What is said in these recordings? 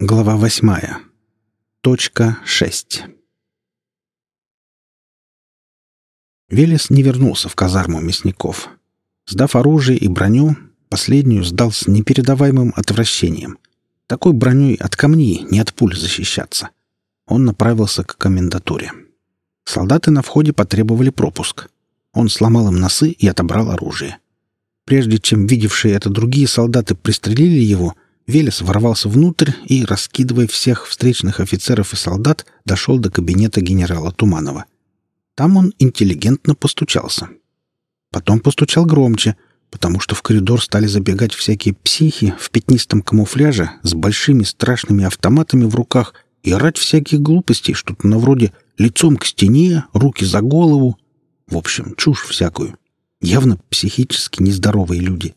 Глава восьмая. Точка шесть. Велес не вернулся в казарму мясников. Сдав оружие и броню, последнюю сдал с непередаваемым отвращением. Такой броней от камней, не от пуль защищаться. Он направился к комендатуре. Солдаты на входе потребовали пропуск. Он сломал им носы и отобрал оружие. Прежде чем видевшие это другие солдаты пристрелили его, Велес ворвался внутрь и, раскидывая всех встречных офицеров и солдат, дошел до кабинета генерала Туманова. Там он интеллигентно постучался. Потом постучал громче, потому что в коридор стали забегать всякие психи в пятнистом камуфляже с большими страшными автоматами в руках и орать всякие глупости, что-то на вроде «лицом к стене», «руки за голову». В общем, чушь всякую. Явно психически нездоровые люди.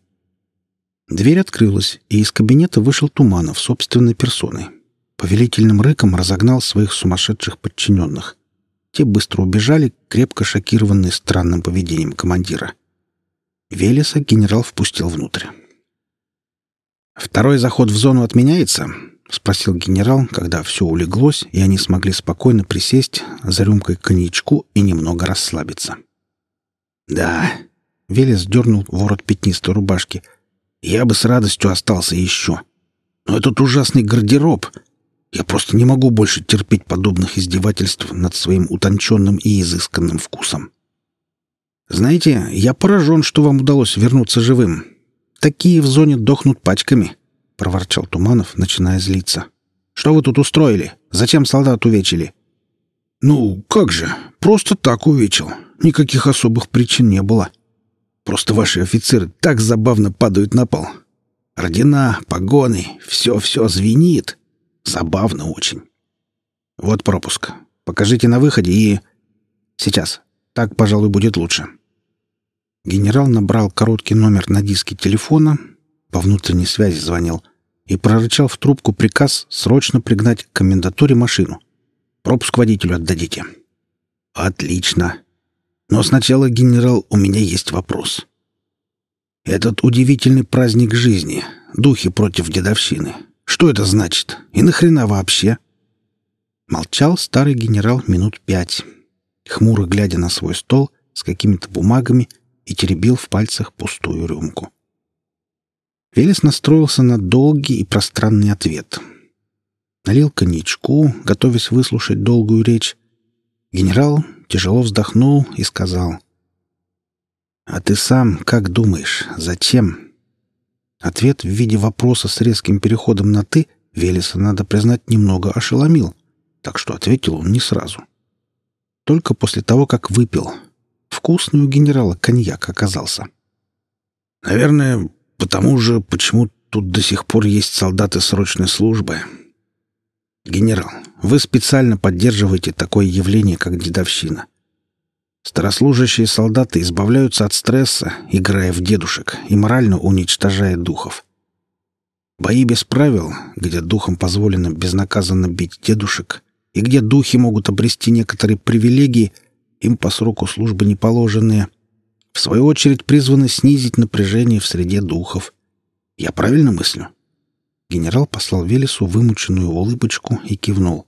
Дверь открылась, и из кабинета вышел Туманов собственной персоной. Повелительным рыком разогнал своих сумасшедших подчиненных. Те быстро убежали, крепко шокированные странным поведением командира. Велеса генерал впустил внутрь. «Второй заход в зону отменяется?» — спросил генерал, когда все улеглось, и они смогли спокойно присесть за рюмкой коньячку и немного расслабиться. «Да», Велес дернул ворот пятнистой рубашки. «Я бы с радостью остался еще. Но этот ужасный гардероб... Я просто не могу больше терпеть подобных издевательств над своим утонченным и изысканным вкусом. Знаете, я поражен, что вам удалось вернуться живым. Такие в зоне дохнут пачками», — проворчал Туманов, начиная злиться. «Что вы тут устроили? Зачем солдат увечили?» «Ну, как же, просто так увечил. Никаких особых причин не было», Просто ваши офицеры так забавно падают на пол. Ордена, погоны, все-все звенит. Забавно очень. Вот пропуск. Покажите на выходе и... Сейчас. Так, пожалуй, будет лучше. Генерал набрал короткий номер на диске телефона, по внутренней связи звонил, и прорычал в трубку приказ срочно пригнать к комендатуре машину. Пропуск водителю отдадите. Отлично. Но сначала, генерал, у меня есть вопрос. Этот удивительный праздник жизни, духи против дедовщины. Что это значит? И нахрена вообще? Молчал старый генерал минут пять, хмуро глядя на свой стол с какими-то бумагами и теребил в пальцах пустую рюмку. Велес настроился на долгий и пространный ответ. Налил коньячку, готовясь выслушать долгую речь. Генерал тяжело вздохнул и сказал. «А ты сам как думаешь, зачем?» Ответ в виде вопроса с резким переходом на «ты» Велеса, надо признать, немного ошеломил, так что ответил он не сразу. Только после того, как выпил. Вкусный у генерала коньяк оказался. «Наверное, потому же, почему тут до сих пор есть солдаты срочной службы», «Генерал, вы специально поддерживаете такое явление, как дедовщина. Старослужащие солдаты избавляются от стресса, играя в дедушек, и морально уничтожая духов. Бои без правил, где духам позволено безнаказанно бить дедушек, и где духи могут обрести некоторые привилегии, им по сроку службы не положенные, в свою очередь призваны снизить напряжение в среде духов. Я правильно мыслю?» Генерал послал Велесу вымученную улыбочку и кивнул.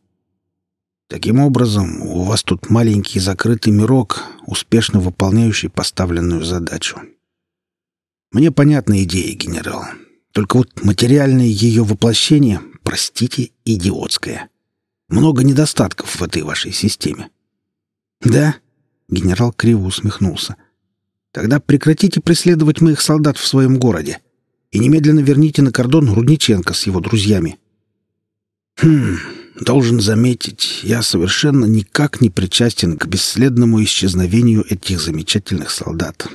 «Таким образом, у вас тут маленький закрытый мирок, успешно выполняющий поставленную задачу. Мне понятна идея, генерал. Только вот материальное ее воплощение, простите, идиотское. Много недостатков в этой вашей системе». «Да?» — генерал криво усмехнулся. «Тогда прекратите преследовать моих солдат в своем городе и немедленно верните на кордон Рудниченко с его друзьями. Хм, должен заметить, я совершенно никак не причастен к бесследному исчезновению этих замечательных солдат.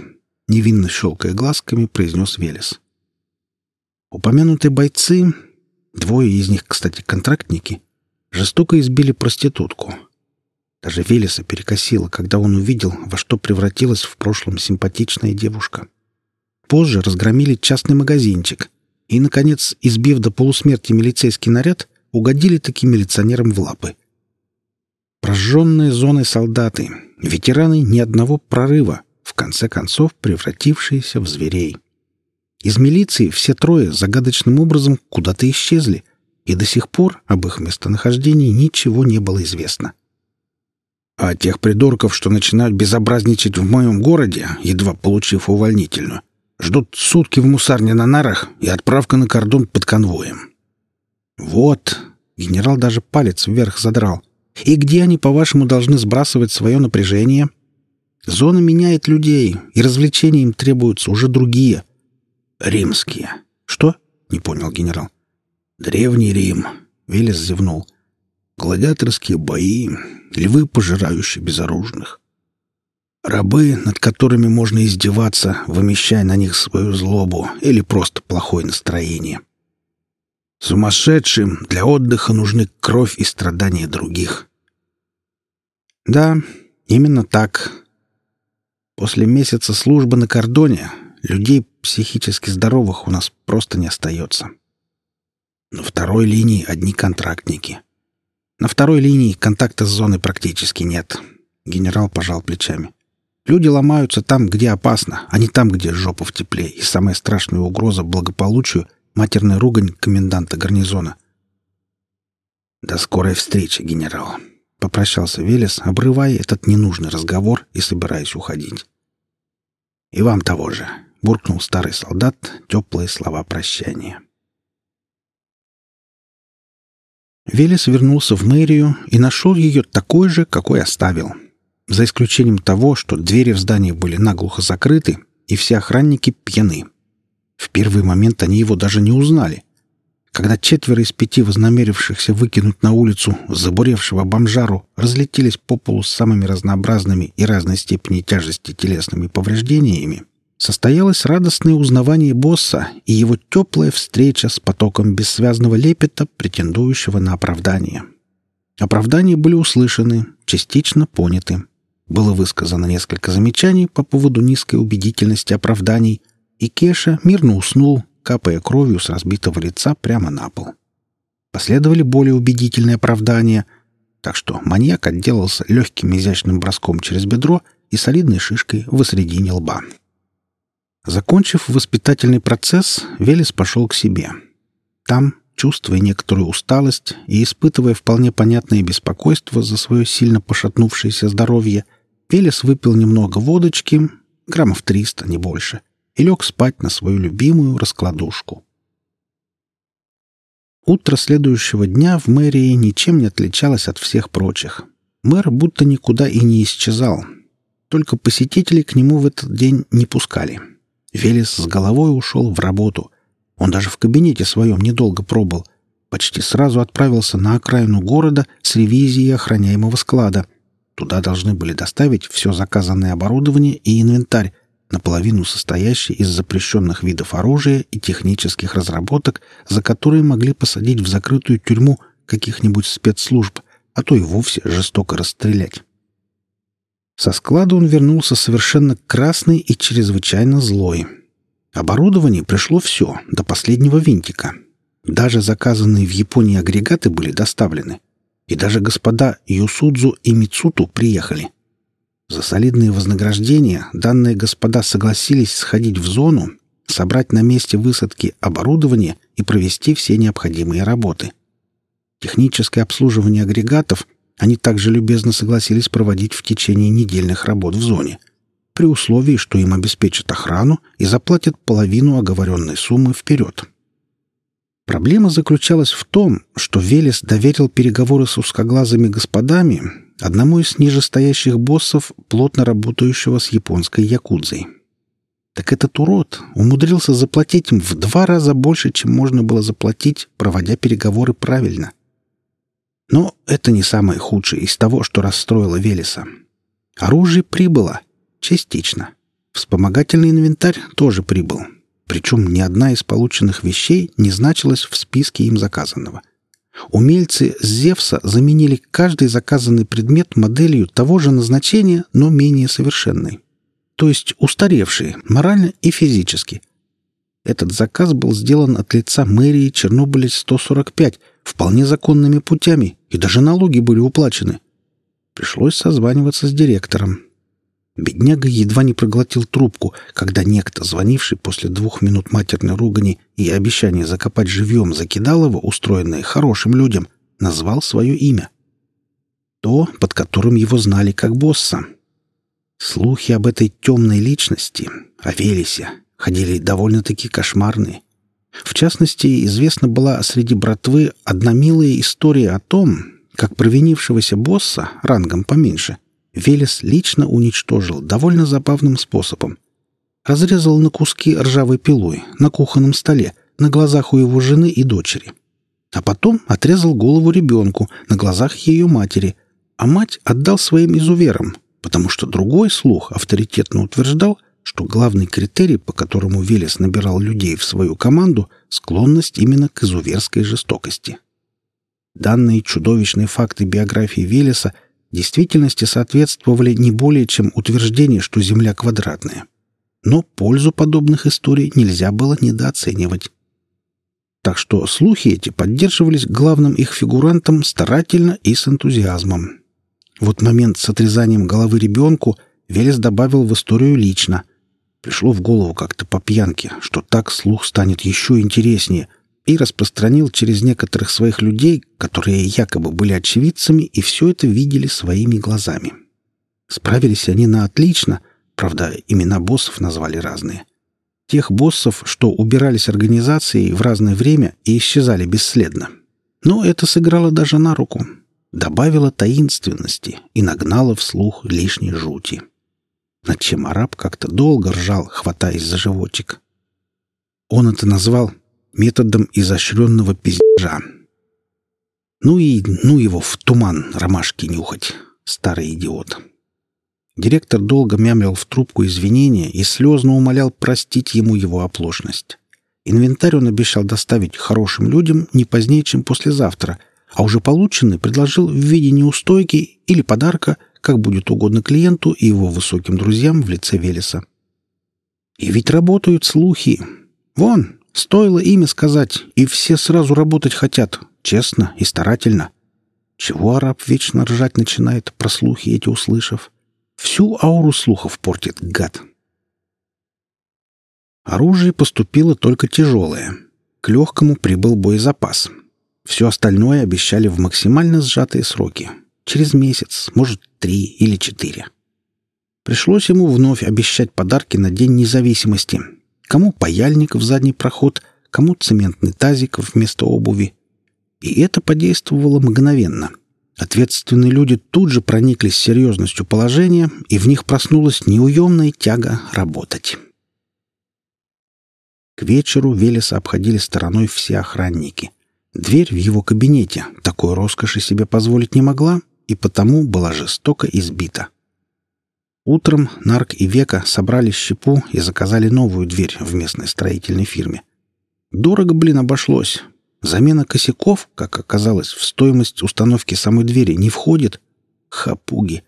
Невинно щелкая глазками, произнес Велес. Упомянутые бойцы, двое из них, кстати, контрактники, жестоко избили проститутку. Даже Велеса перекосило, когда он увидел, во что превратилась в прошлом симпатичная девушка. Позже разгромили частный магазинчик. И, наконец, избив до полусмерти милицейский наряд, угодили таким милиционерам в лапы. Прожженные зоны солдаты, ветераны ни одного прорыва, в конце концов превратившиеся в зверей. Из милиции все трое загадочным образом куда-то исчезли, и до сих пор об их местонахождении ничего не было известно. А тех придурков, что начинают безобразничать в моем городе, едва получив увольнительную, ждут сутки в мусарне на нарах и отправка на кордон под конвоем. Вот, генерал даже палец вверх задрал. И где они, по-вашему, должны сбрасывать свое напряжение? Зона меняет людей, и развлечения им требуются уже другие. Римские. Что? Не понял генерал. Древний Рим. Велес зевнул. Гладиаторские бои, львы, пожирающие безоружных. Рабы, над которыми можно издеваться, вымещая на них свою злобу или просто плохое настроение. Сумасшедшим для отдыха нужны кровь и страдания других. Да, именно так. После месяца службы на кордоне людей психически здоровых у нас просто не остается. На второй линии одни контрактники — на второй линии контакта с зоной практически нет. Генерал пожал плечами. Люди ломаются там, где опасно, а не там, где жопа в тепле. И самая страшная угроза благополучию — матерная ругань коменданта гарнизона. «До скорой встречи, генерал», — попрощался Велес, обрывая этот ненужный разговор и собираясь уходить. «И вам того же», — буркнул старый солдат теплые слова прощания. Велес вернулся в мэрию и нашел ее такой же, какой оставил. За исключением того, что двери в здании были наглухо закрыты, и все охранники пьяны. В первый момент они его даже не узнали. Когда четверо из пяти вознамерившихся выкинуть на улицу забуревшего бомжару разлетелись по полу с самыми разнообразными и разной степени тяжести телесными повреждениями, состоялось радостное узнавание босса и его теплая встреча с потоком бессвязного лепета, претендующего на оправдание. Оправдания были услышаны, частично поняты. Было высказано несколько замечаний по поводу низкой убедительности оправданий, и Кеша мирно уснул, капая кровью с разбитого лица прямо на пол. Последовали более убедительные оправдания, так что маньяк отделался легким изящным броском через бедро и солидной шишкой в посредине лба. Закончив воспитательный процесс, Велес пошел к себе. Там, чувствуя некоторую усталость и испытывая вполне понятное беспокойство за свое сильно пошатнувшееся здоровье, Велес выпил немного водочки, граммов триста, не больше, и лег спать на свою любимую раскладушку. Утро следующего дня в мэрии ничем не отличалось от всех прочих. Мэр будто никуда и не исчезал. Только посетителей к нему в этот день не пускали — Велес с головой ушел в работу. Он даже в кабинете своем недолго пробыл. Почти сразу отправился на окраину города с ревизией охраняемого склада. Туда должны были доставить все заказанное оборудование и инвентарь, наполовину состоящий из запрещенных видов оружия и технических разработок, за которые могли посадить в закрытую тюрьму каких-нибудь спецслужб, а то и вовсе жестоко расстрелять. Со склада он вернулся совершенно красный и чрезвычайно злой. Оборудование пришло все, до последнего винтика. Даже заказанные в Японии агрегаты были доставлены. И даже господа Юсудзу и Мицуту приехали. За солидные вознаграждения данные господа согласились сходить в зону, собрать на месте высадки оборудование и провести все необходимые работы. Техническое обслуживание агрегатов — они также любезно согласились проводить в течение недельных работ в зоне, при условии, что им обеспечат охрану и заплатят половину оговоренной суммы вперед. Проблема заключалась в том, что Велес доверил переговоры с узкоглазыми господами одному из нижестоящих боссов, плотно работающего с японской якудзой. Так этот урод умудрился заплатить им в два раза больше, чем можно было заплатить, проводя переговоры правильно. Но это не самое худшее из того, что расстроило Велеса. Оружие прибыло. Частично. Вспомогательный инвентарь тоже прибыл. Причем ни одна из полученных вещей не значилась в списке им заказанного. Умельцы Зевса заменили каждый заказанный предмет моделью того же назначения, но менее совершенной. То есть устаревшие, морально и физически. Этот заказ был сделан от лица мэрии Чернобыля-145 вполне законными путями, и даже налоги были уплачены. Пришлось созваниваться с директором. Бедняга едва не проглотил трубку, когда некто, звонивший после двух минут матерной ругани и обещания закопать живьем Закидалова, устроенное хорошим людям, назвал свое имя. То, под которым его знали как босса. Слухи об этой темной личности, о Велесе, ходили довольно-таки кошмарные. В частности, известна была среди братвы одна милая история о том, как провинившегося босса, рангом поменьше, Велес лично уничтожил довольно забавным способом. Разрезал на куски ржавой пилой на кухонном столе на глазах у его жены и дочери. А потом отрезал голову ребенку на глазах ее матери, а мать отдал своим изуверам, потому что другой слух авторитетно утверждал, что главный критерий, по которому Велес набирал людей в свою команду, склонность именно к изуверской жестокости. Данные чудовищные факты биографии Велеса действительности соответствовали не более чем утверждение, что Земля квадратная. Но пользу подобных историй нельзя было недооценивать. Так что слухи эти поддерживались главным их фигурантом старательно и с энтузиазмом. Вот момент с отрезанием головы ребенку Велес добавил в историю лично. Пришло в голову как-то по пьянке, что так слух станет еще интереснее, и распространил через некоторых своих людей, которые якобы были очевидцами и все это видели своими глазами. Справились они на отлично, правда, имена боссов назвали разные. Тех боссов, что убирались организацией в разное время и исчезали бесследно. Но это сыграло даже на руку. Добавило таинственности и нагнало вслух лишней жути. Над чем араб как-то долго ржал, хватаясь за животик. Он это назвал методом изощренного пиздежа. Ну и ну его в туман ромашки нюхать, старый идиот. Директор долго мямлил в трубку извинения и слезно умолял простить ему его оплошность. Инвентарь он обещал доставить хорошим людям не позднее, чем послезавтра, а уже полученный предложил в виде неустойки или подарка, как будет угодно клиенту и его высоким друзьям в лице Велеса. И ведь работают слухи. Вон, Стоило имя сказать, и все сразу работать хотят, честно и старательно. Чего араб вечно ржать начинает, про слухи эти услышав? Всю ауру слухов портит, гад. Оружие поступило только тяжелое. К легкому прибыл боезапас. Все остальное обещали в максимально сжатые сроки. Через месяц, может, три или четыре. Пришлось ему вновь обещать подарки на День независимости — Кому паяльник в задний проход, кому цементный тазик вместо обуви. И это подействовало мгновенно. Ответственные люди тут же прониклись серьезностью положения, и в них проснулась неуемная тяга работать. К вечеру Велеса обходили стороной все охранники. Дверь в его кабинете такой роскоши себе позволить не могла, и потому была жестоко избита. Утром Нарк и Века собрали щепу и заказали новую дверь в местной строительной фирме. Дорого, блин, обошлось. Замена косяков, как оказалось, в стоимость установки самой двери не входит. Хапуги.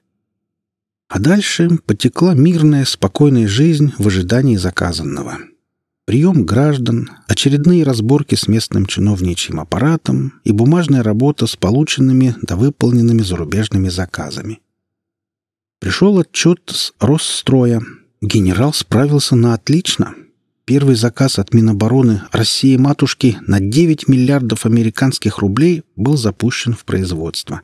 А дальше потекла мирная, спокойная жизнь в ожидании заказанного. Прием граждан, очередные разборки с местным чиновничьим аппаратом и бумажная работа с полученными да выполненными зарубежными заказами. Пришел отчет с Росстроя. Генерал справился на отлично. Первый заказ от Минобороны России-матушки на 9 миллиардов американских рублей был запущен в производство.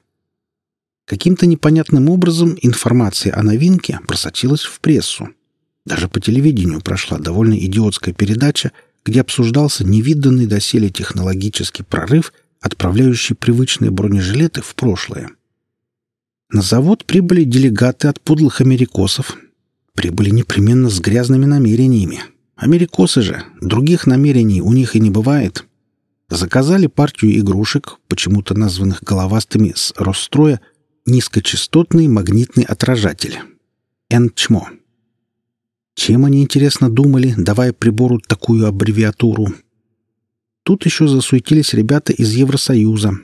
Каким-то непонятным образом информация о новинке просочилась в прессу. Даже по телевидению прошла довольно идиотская передача, где обсуждался невиданный доселе технологический прорыв, отправляющий привычные бронежилеты в прошлое. На завод прибыли делегаты от подлых америкосов. Прибыли непременно с грязными намерениями. Америкосы же, других намерений у них и не бывает. Заказали партию игрушек, почему-то названных головастыми с Росстроя, низкочастотный магнитный отражатель. НЧМО. Чем они, интересно, думали, давая прибору такую аббревиатуру? Тут еще засуетились ребята из Евросоюза,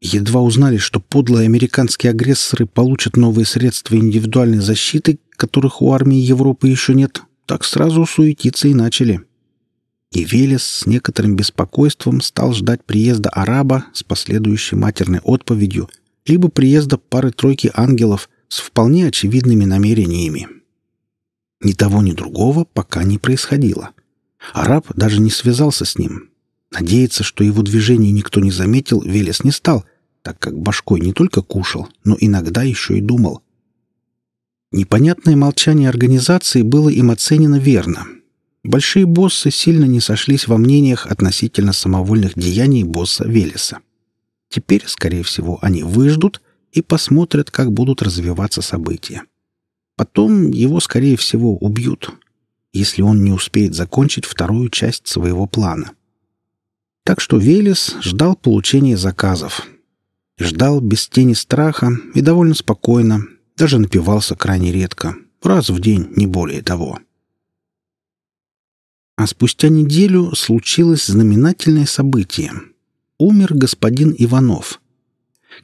Едва узнали, что подлые американские агрессоры получат новые средства индивидуальной защиты, которых у армии Европы еще нет, так сразу суетиться и начали. И Велес с некоторым беспокойством стал ждать приезда араба с последующей матерной отповедью, либо приезда пары-тройки ангелов с вполне очевидными намерениями. Ни того, ни другого пока не происходило. Араб даже не связался с ним. Надеяться, что его движение никто не заметил, Велес не стал, так как башкой не только кушал, но иногда еще и думал. Непонятное молчание организации было им оценено верно. Большие боссы сильно не сошлись во мнениях относительно самовольных деяний босса Велеса. Теперь, скорее всего, они выждут и посмотрят, как будут развиваться события. Потом его, скорее всего, убьют, если он не успеет закончить вторую часть своего плана. Так что Велес ждал получения заказов. Ждал без тени страха и довольно спокойно, даже напивался крайне редко, раз в день, не более того. А спустя неделю случилось знаменательное событие. Умер господин Иванов.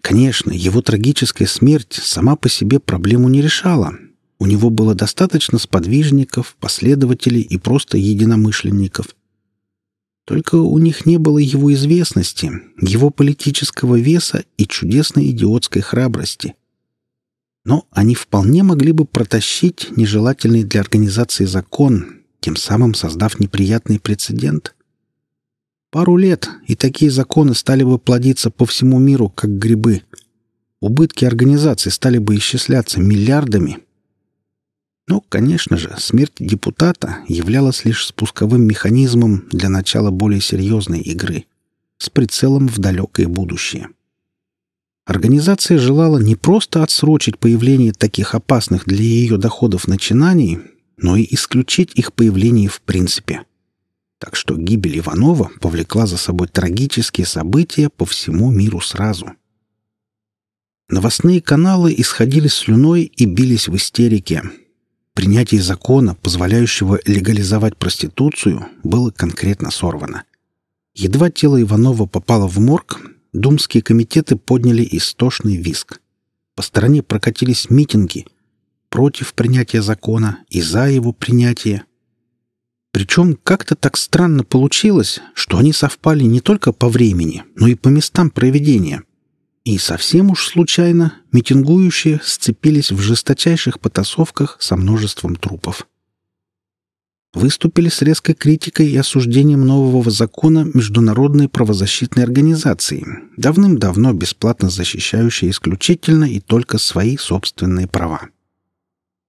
Конечно, его трагическая смерть сама по себе проблему не решала. У него было достаточно сподвижников, последователей и просто единомышленников. Только у них не было его известности, его политического веса и чудесной идиотской храбрости — но они вполне могли бы протащить нежелательный для организации закон, тем самым создав неприятный прецедент. Пару лет, и такие законы стали бы плодиться по всему миру, как грибы. Убытки организации стали бы исчисляться миллиардами. Но, конечно же, смерть депутата являлась лишь спусковым механизмом для начала более серьезной игры с прицелом в далекое будущее. Организация желала не просто отсрочить появление таких опасных для ее доходов начинаний, но и исключить их появление в принципе. Так что гибель Иванова повлекла за собой трагические события по всему миру сразу. Новостные каналы исходили слюной и бились в истерике. Принятие закона, позволяющего легализовать проституцию, было конкретно сорвано. Едва тело Иванова попало в морг, думские комитеты подняли истошный виск. По стране прокатились митинги против принятия закона и за его принятие. Причем как-то так странно получилось, что они совпали не только по времени, но и по местам проведения. И совсем уж случайно митингующие сцепились в жесточайших потасовках со множеством трупов выступили с резкой критикой и осуждением нового закона Международной правозащитной организации, давным-давно бесплатно защищающей исключительно и только свои собственные права.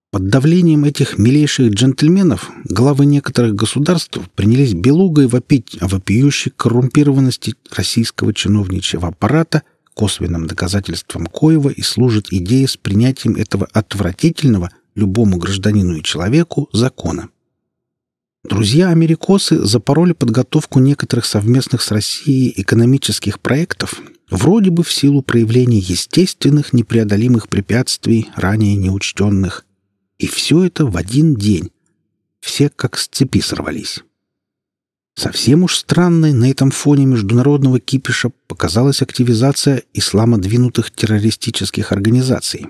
Под давлением этих милейших джентльменов главы некоторых государств принялись белугой вопить о вопиющей коррумпированности российского чиновничьего аппарата, косвенным доказательством коего и служит идея с принятием этого отвратительного любому гражданину и человеку закона. Друзья-америкосы запороли подготовку некоторых совместных с Россией экономических проектов, вроде бы в силу проявления естественных непреодолимых препятствий, ранее неучтенных. И все это в один день. Все как с цепи сорвались. Совсем уж странной на этом фоне международного кипиша показалась активизация исламодвинутых террористических организаций.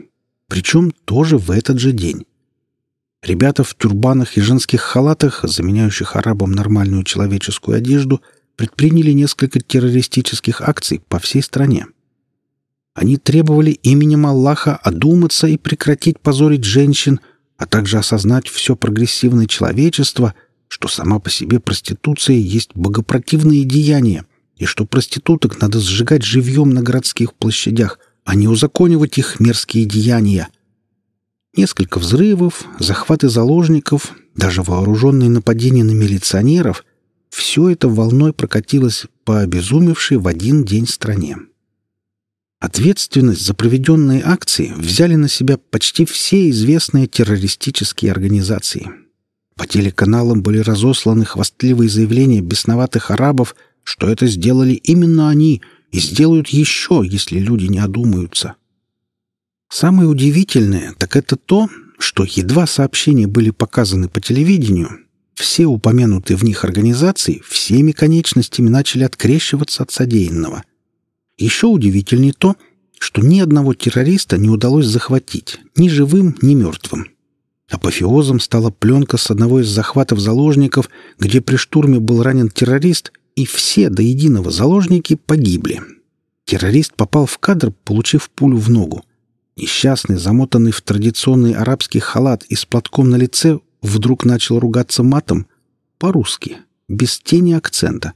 Причем тоже в этот же день. Ребята в тюрбанах и женских халатах, заменяющих арабам нормальную человеческую одежду, предприняли несколько террористических акций по всей стране. Они требовали именем Аллаха одуматься и прекратить позорить женщин, а также осознать все прогрессивное человечество, что сама по себе проституция есть богопротивные деяния, и что проституток надо сжигать живьем на городских площадях, а не узаконивать их мерзкие деяния — Несколько взрывов, захваты заложников, даже вооруженные нападения на милиционеров — все это волной прокатилось по обезумевшей в один день стране. Ответственность за проведенные акции взяли на себя почти все известные террористические организации. По телеканалам были разосланы хвастливые заявления бесноватых арабов, что это сделали именно они и сделают еще, если люди не одумаются. Самое удивительное так это то, что едва сообщения были показаны по телевидению, все упомянутые в них организации всеми конечностями начали открещиваться от содеянного. Еще удивительнее то, что ни одного террориста не удалось захватить, ни живым, ни мертвым. Апофеозом стала пленка с одного из захватов заложников, где при штурме был ранен террорист, и все до единого заложники погибли. Террорист попал в кадр, получив пулю в ногу. Несчастный, замотанный в традиционный арабский халат и с платком на лице, вдруг начал ругаться матом по-русски, без тени акцента.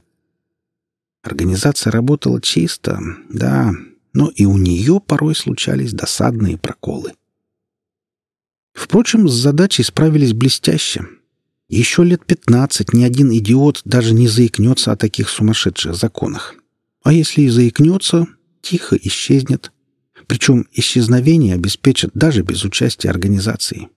Организация работала чисто, да, но и у нее порой случались досадные проколы. Впрочем, с задачей справились блестяще. Еще лет пятнадцать ни один идиот даже не заикнется о таких сумасшедших законах. А если и заикнется, тихо исчезнет. Причем исчезновение обеспечат даже без участия организации.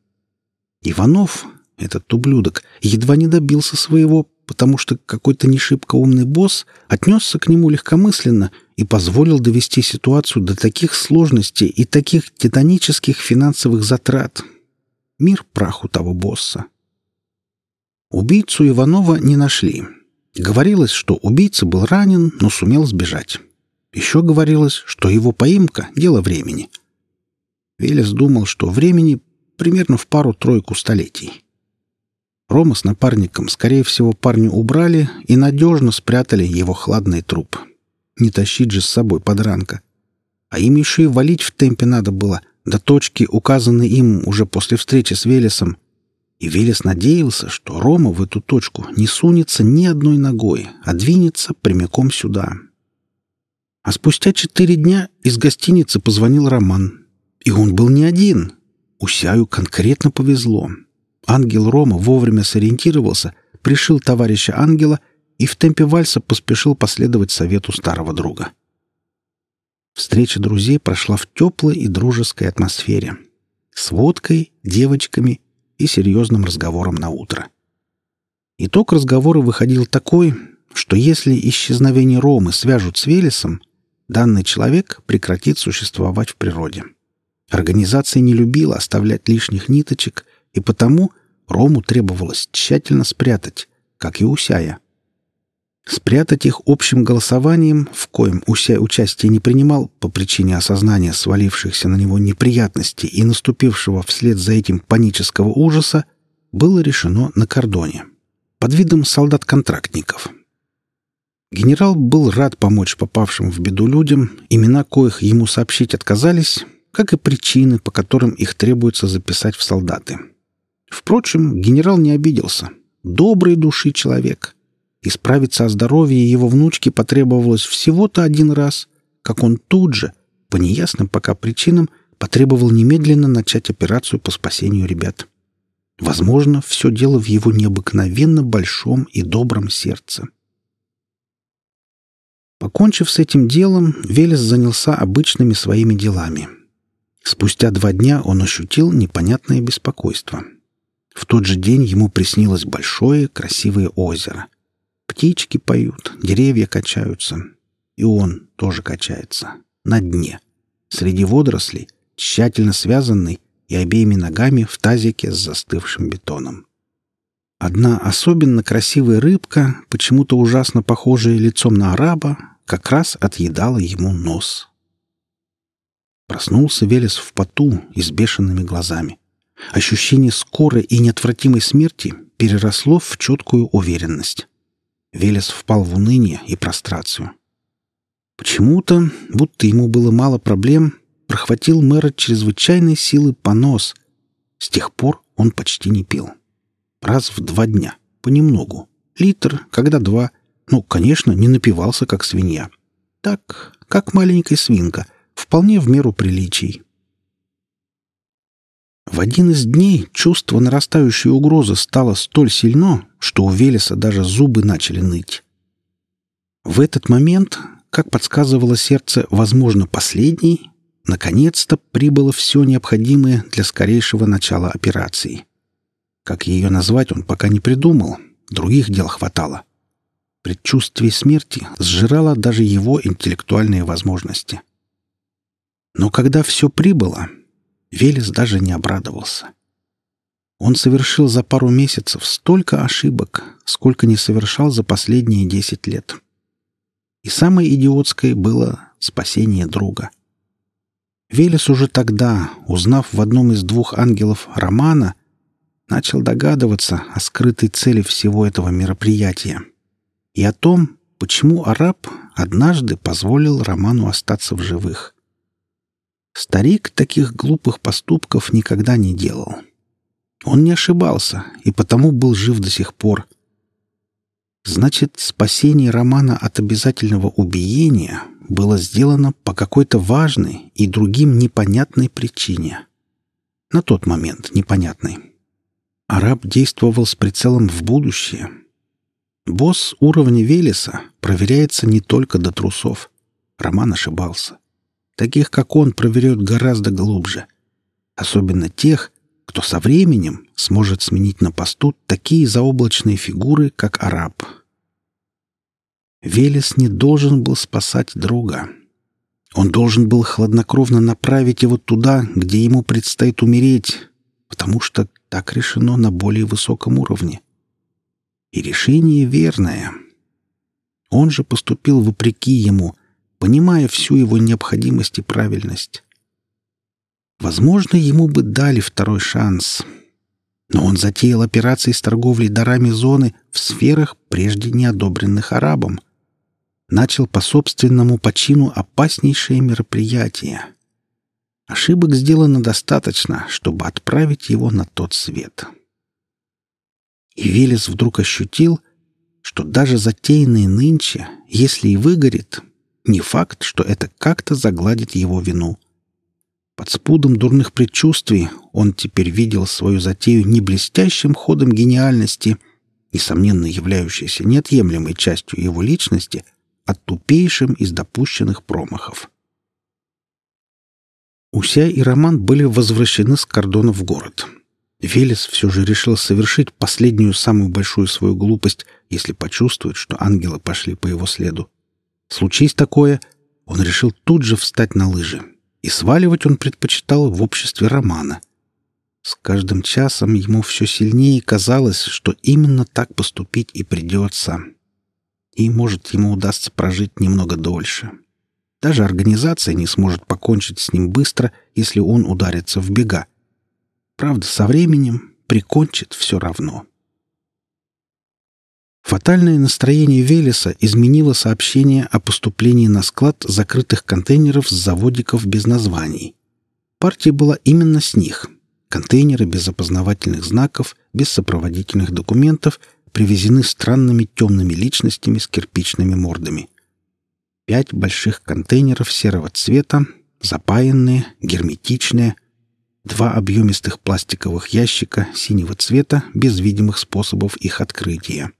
Иванов, этот ублюдок, едва не добился своего, потому что какой-то не шибко умный босс отнесся к нему легкомысленно и позволил довести ситуацию до таких сложностей и таких титанических финансовых затрат. Мир праху того босса. Убийцу Иванова не нашли. Говорилось, что убийца был ранен, но сумел сбежать. Еще говорилось, что его поимка — дело времени. Велес думал, что времени примерно в пару-тройку столетий. Рома с напарником, скорее всего, парню убрали и надежно спрятали его хладный труп. Не тащить же с собой подранка. А им еще и валить в темпе надо было, до точки, указанной им уже после встречи с Велесом. И Велес надеялся, что Рома в эту точку не сунется ни одной ногой, а двинется прямиком сюда. А спустя четыре дня из гостиницы позвонил Роман. И он был не один. Усяю конкретно повезло. Ангел Рома вовремя сориентировался, пришил товарища ангела и в темпе вальса поспешил последовать совету старого друга. Встреча друзей прошла в теплой и дружеской атмосфере. С водкой, девочками и серьезным разговором на утро. Итог разговора выходил такой, что если исчезновение Ромы свяжут с Велесом, данный человек прекратит существовать в природе. Организация не любила оставлять лишних ниточек и потому Рому требовалось тщательно спрятать, как и Усяя. Спрятать их общим голосованием, в коем Уся участие не принимал по причине осознания свалившихся на него неприятностей и наступившего вслед за этим панического ужаса, было решено на кордоне, под видом солдат-контрактников. Генерал был рад помочь попавшим в беду людям, имена коих ему сообщить отказались, как и причины, по которым их требуется записать в солдаты. Впрочем, генерал не обиделся. Добрый души человек. Исправиться о здоровье его внучки потребовалось всего-то один раз, как он тут же, по неясным пока причинам, потребовал немедленно начать операцию по спасению ребят. Возможно, все дело в его необыкновенно большом и добром сердце. Покончив с этим делом, Велес занялся обычными своими делами. Спустя два дня он ощутил непонятное беспокойство — в тот же день ему приснилось большое красивое озеро. Птички поют, деревья качаются. И он тоже качается. На дне. Среди водорослей, тщательно связанный и обеими ногами в тазике с застывшим бетоном. Одна особенно красивая рыбка, почему-то ужасно похожая лицом на араба, как раз отъедала ему нос. Проснулся Велес в поту и с бешеными глазами. Ощущение скорой и неотвратимой смерти переросло в четкую уверенность. Велес впал в уныние и прострацию. Почему-то, будто ему было мало проблем, прохватил мэра чрезвычайной силы понос. С тех пор он почти не пил. Раз в два дня, понемногу. Литр, когда два. Ну, конечно, не напивался, как свинья. Так, как маленькая свинка, вполне в меру приличий. В один из дней чувство нарастающей угрозы стало столь сильно, что у Велеса даже зубы начали ныть. В этот момент, как подсказывало сердце, возможно, последний, наконец-то прибыло все необходимое для скорейшего начала операции. Как ее назвать, он пока не придумал, других дел хватало. Предчувствие смерти сжирало даже его интеллектуальные возможности. Но когда все прибыло, Велес даже не обрадовался. Он совершил за пару месяцев столько ошибок, сколько не совершал за последние десять лет. И самое идиотское было спасение друга. Велес уже тогда, узнав в одном из двух ангелов романа, начал догадываться о скрытой цели всего этого мероприятия и о том, почему араб однажды позволил Роману остаться в живых. Старик таких глупых поступков никогда не делал. Он не ошибался и потому был жив до сих пор. Значит, спасение Романа от обязательного убиения было сделано по какой-то важной и другим непонятной причине. На тот момент непонятной. Араб действовал с прицелом в будущее. Босс уровня Велеса проверяется не только до трусов. Роман ошибался. Таких, как он, проверяют гораздо глубже. Особенно тех, кто со временем сможет сменить на посту такие заоблачные фигуры, как араб. Велес не должен был спасать друга. Он должен был хладнокровно направить его туда, где ему предстоит умереть, потому что так решено на более высоком уровне. И решение верное. Он же поступил вопреки ему, понимая всю его необходимость и правильность. Возможно, ему бы дали второй шанс. Но он затеял операции с торговлей дарами зоны в сферах, прежде не одобренных арабом. Начал по собственному почину опаснейшее мероприятие. Ошибок сделано достаточно, чтобы отправить его на тот свет. И Велес вдруг ощутил, что даже затеянный нынче, если и выгорит, не факт, что это как-то загладит его вину. Под спудом дурных предчувствий он теперь видел свою затею не блестящим ходом гениальности, несомненно являющейся неотъемлемой частью его личности, а тупейшим из допущенных промахов. Уся и Роман были возвращены с кордона в город. Велес все же решил совершить последнюю самую большую свою глупость, если почувствует, что ангелы пошли по его следу. Случись такое, он решил тут же встать на лыжи и сваливать он предпочитал в обществе Романа. С каждым часом ему все сильнее казалось, что именно так поступить и придется. И, может, ему удастся прожить немного дольше. Даже организация не сможет покончить с ним быстро, если он ударится в бега. Правда, со временем прикончит все равно. Фатальное настроение Велеса изменило сообщение о поступлении на склад закрытых контейнеров с заводиков без названий. Партия была именно с них. Контейнеры без опознавательных знаков, без сопроводительных документов, привезены странными темными личностями с кирпичными мордами. Пять больших контейнеров серого цвета, запаянные, герметичные, два объемистых пластиковых ящика синего цвета без видимых способов их открытия.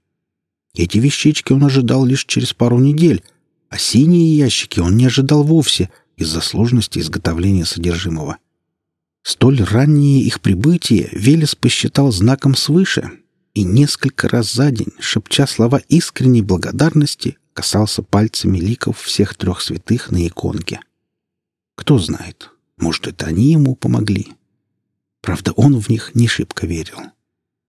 Эти вещички он ожидал лишь через пару недель, а синие ящики он не ожидал вовсе из-за сложности изготовления содержимого. Столь раннее их прибытие Велес посчитал знаком свыше и несколько раз за день, шепча слова искренней благодарности, касался пальцами ликов всех трех святых на иконке. Кто знает, может, это они ему помогли. Правда, он в них не шибко верил.